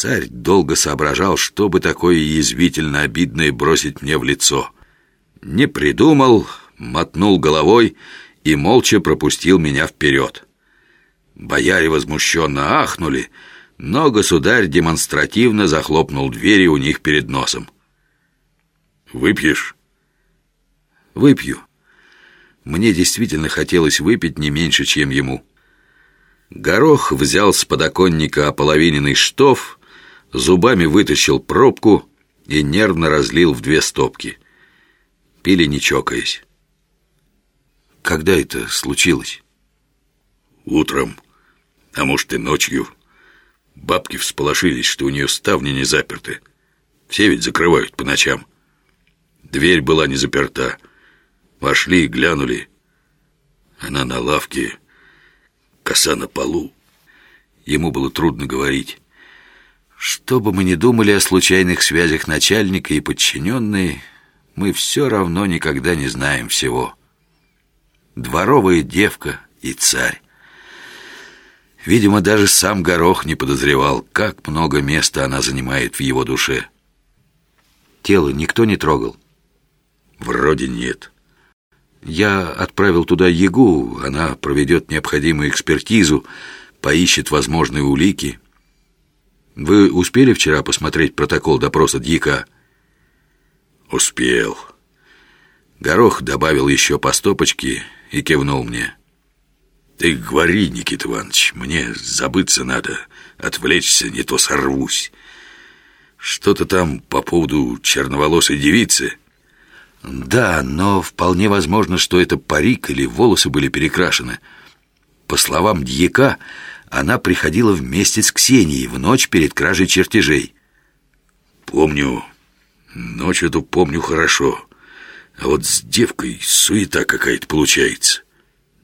Царь долго соображал, что бы такое язвительно обидное бросить мне в лицо. Не придумал, мотнул головой и молча пропустил меня вперед. Бояре возмущенно ахнули, но государь демонстративно захлопнул двери у них перед носом. «Выпьешь?» «Выпью». Мне действительно хотелось выпить не меньше, чем ему. Горох взял с подоконника ополовиненный штоф, зубами вытащил пробку и нервно разлил в две стопки. Пили не чокаясь. Когда это случилось? Утром, а может и ночью. Бабки всполошились, что у нее ставни не заперты. Все ведь закрывают по ночам. Дверь была не заперта. Вошли и глянули. Она на лавке, коса на полу. Ему было трудно говорить. Что бы мы ни думали о случайных связях начальника и подчиненной, мы все равно никогда не знаем всего. Дворовая девка и царь. Видимо, даже сам Горох не подозревал, как много места она занимает в его душе. Тело никто не трогал? Вроде нет. Я отправил туда Ягу, она проведет необходимую экспертизу, поищет возможные улики. Вы успели вчера посмотреть протокол допроса Дьяка? Успел. Горох добавил еще по стопочке и кивнул мне. Ты говори, Никита Иванович, мне забыться надо, отвлечься, не то сорвусь. Что-то там по поводу черноволосой девицы. Да, но вполне возможно, что это парик или волосы были перекрашены. По словам Дьяка, она приходила вместе с Ксенией в ночь перед кражей чертежей. Помню, ночь эту помню хорошо. А вот с девкой суета какая-то получается.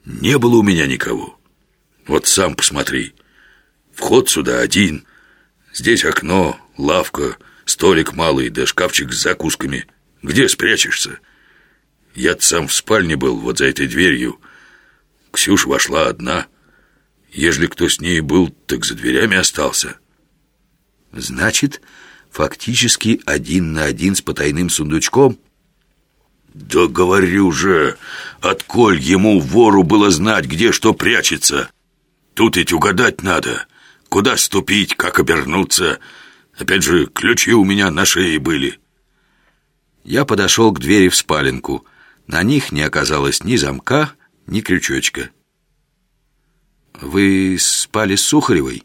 Не было у меня никого. Вот сам посмотри. Вход сюда один. Здесь окно, лавка, столик малый, да шкафчик с закусками — где спрячешься? я сам в спальне был, вот за этой дверью. Ксюша вошла одна. Ежели кто с ней был, так за дверями остался. Значит, фактически один на один с потайным сундучком? Да говорю же, отколь ему, вору, было знать, где что прячется. Тут ведь угадать надо. Куда ступить, как обернуться. Опять же, ключи у меня на шее были. Я подошел к двери в спаленку. На них не оказалось ни замка, ни крючочка. «Вы спали с Сухаревой?»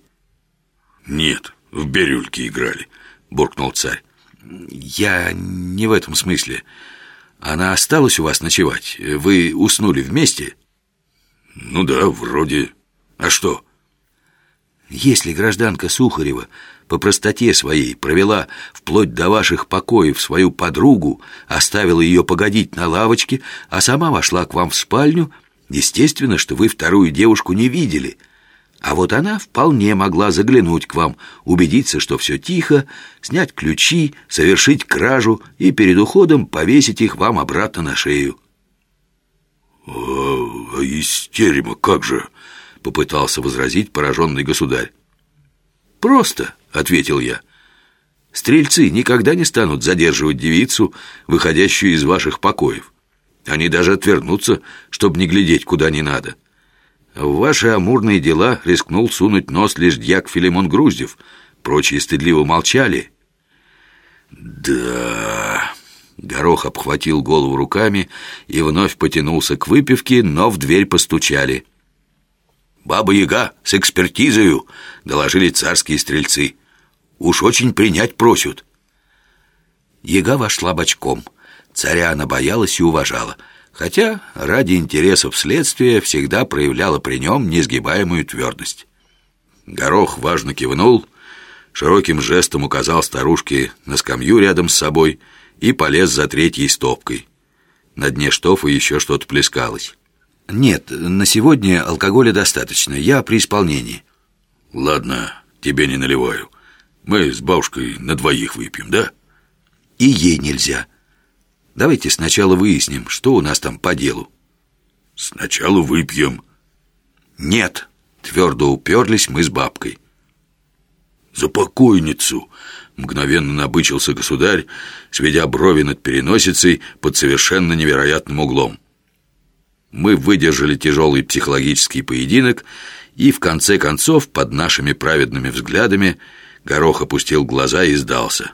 «Нет, в бирюльке играли», — буркнул царь. «Я не в этом смысле. Она осталась у вас ночевать? Вы уснули вместе?» «Ну да, вроде. А что?» «Если гражданка Сухарева по простоте своей провела вплоть до ваших покоев свою подругу, оставила ее погодить на лавочке, а сама вошла к вам в спальню, естественно, что вы вторую девушку не видели. А вот она вполне могла заглянуть к вам, убедиться, что все тихо, снять ключи, совершить кражу и перед уходом повесить их вам обратно на шею. «А, а из терема как же?» — попытался возразить пораженный государь. «Просто», — ответил я. «Стрельцы никогда не станут задерживать девицу, выходящую из ваших покоев. Они даже отвернутся, чтобы не глядеть куда не надо. В ваши амурные дела рискнул сунуть нос лишь дьяк Филимон Груздев. Прочие стыдливо молчали». «Да...» Горох обхватил голову руками и вновь потянулся к выпивке, но в дверь постучали. «Баба-яга с экспертизою», — доложили царские стрельцы. «Уж очень принять просят». Яга вошла бочком. Царя она боялась и уважала, хотя ради интересов следствия всегда проявляла при нем несгибаемую твердость. Горох важно кивнул, широким жестом указал старушке на скамью рядом с собой и полез за третьей стопкой. На дне штофа еще что-то плескалось. «Нет, на сегодня алкоголя достаточно. Я при исполнении». «Ладно, тебе не наливаю. Мы с бабушкой на двоих выпьем, да?» «И ей нельзя. Давайте сначала выясним, что у нас там по делу». «Сначала выпьем». «Нет», — твердо уперлись мы с бабкой. за покойницу!» Мгновенно набычился государь, сведя брови над переносицей под совершенно невероятным углом. Мы выдержали тяжелый психологический поединок, и в конце концов, под нашими праведными взглядами, Горох опустил глаза и сдался.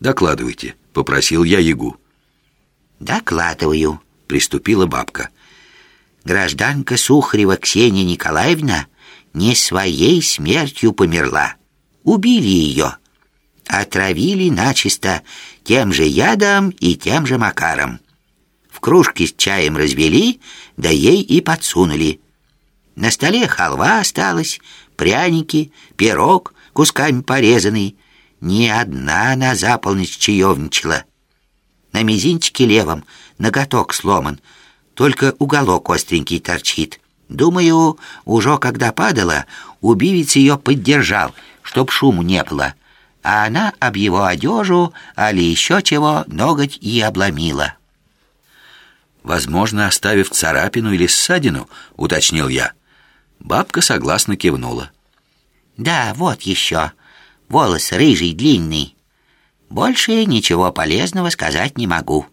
«Докладывайте», — попросил я Ягу. «Докладываю», — приступила бабка. «Гражданка Сухарева Ксения Николаевна не своей смертью померла. Убили ее. Отравили начисто тем же ядом и тем же макаром. В кружке с чаем развели, да ей и подсунули. На столе халва осталась, пряники, пирог кусками порезанный. Ни одна на заполнить чаевничала. На мизинчике левом ноготок сломан, только уголок остренький торчит. Думаю, уже когда падала, убивец ее поддержал, чтоб шуму не было. А она об его одежу, али еще чего, ноготь и обломила. «Возможно, оставив царапину или ссадину», — уточнил я. Бабка согласно кивнула. «Да, вот еще. Волос рыжий, длинный. Больше ничего полезного сказать не могу.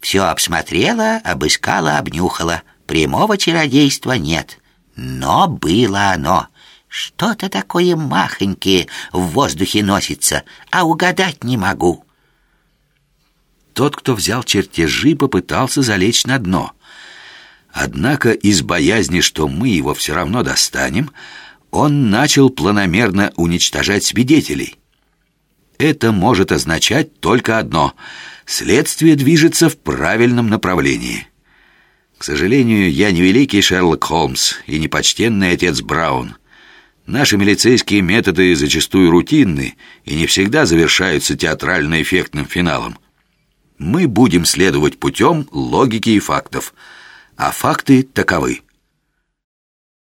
Все обсмотрела, обыскала, обнюхала. Прямого чародейства нет. Но было оно. Что-то такое махонькое в воздухе носится, а угадать не могу. Тот, кто взял чертежи, попытался залечь на дно. Однако из боязни, что мы его все равно достанем, он начал планомерно уничтожать свидетелей. Это может означать только одно — следствие движется в правильном направлении. К сожалению, я не великий Шерлок Холмс и не почтенный отец Браун. Наши милицейские методы зачастую рутинны и не всегда завершаются театрально-эффектным финалом. Мы будем следовать путем логики и фактов, а факты таковы –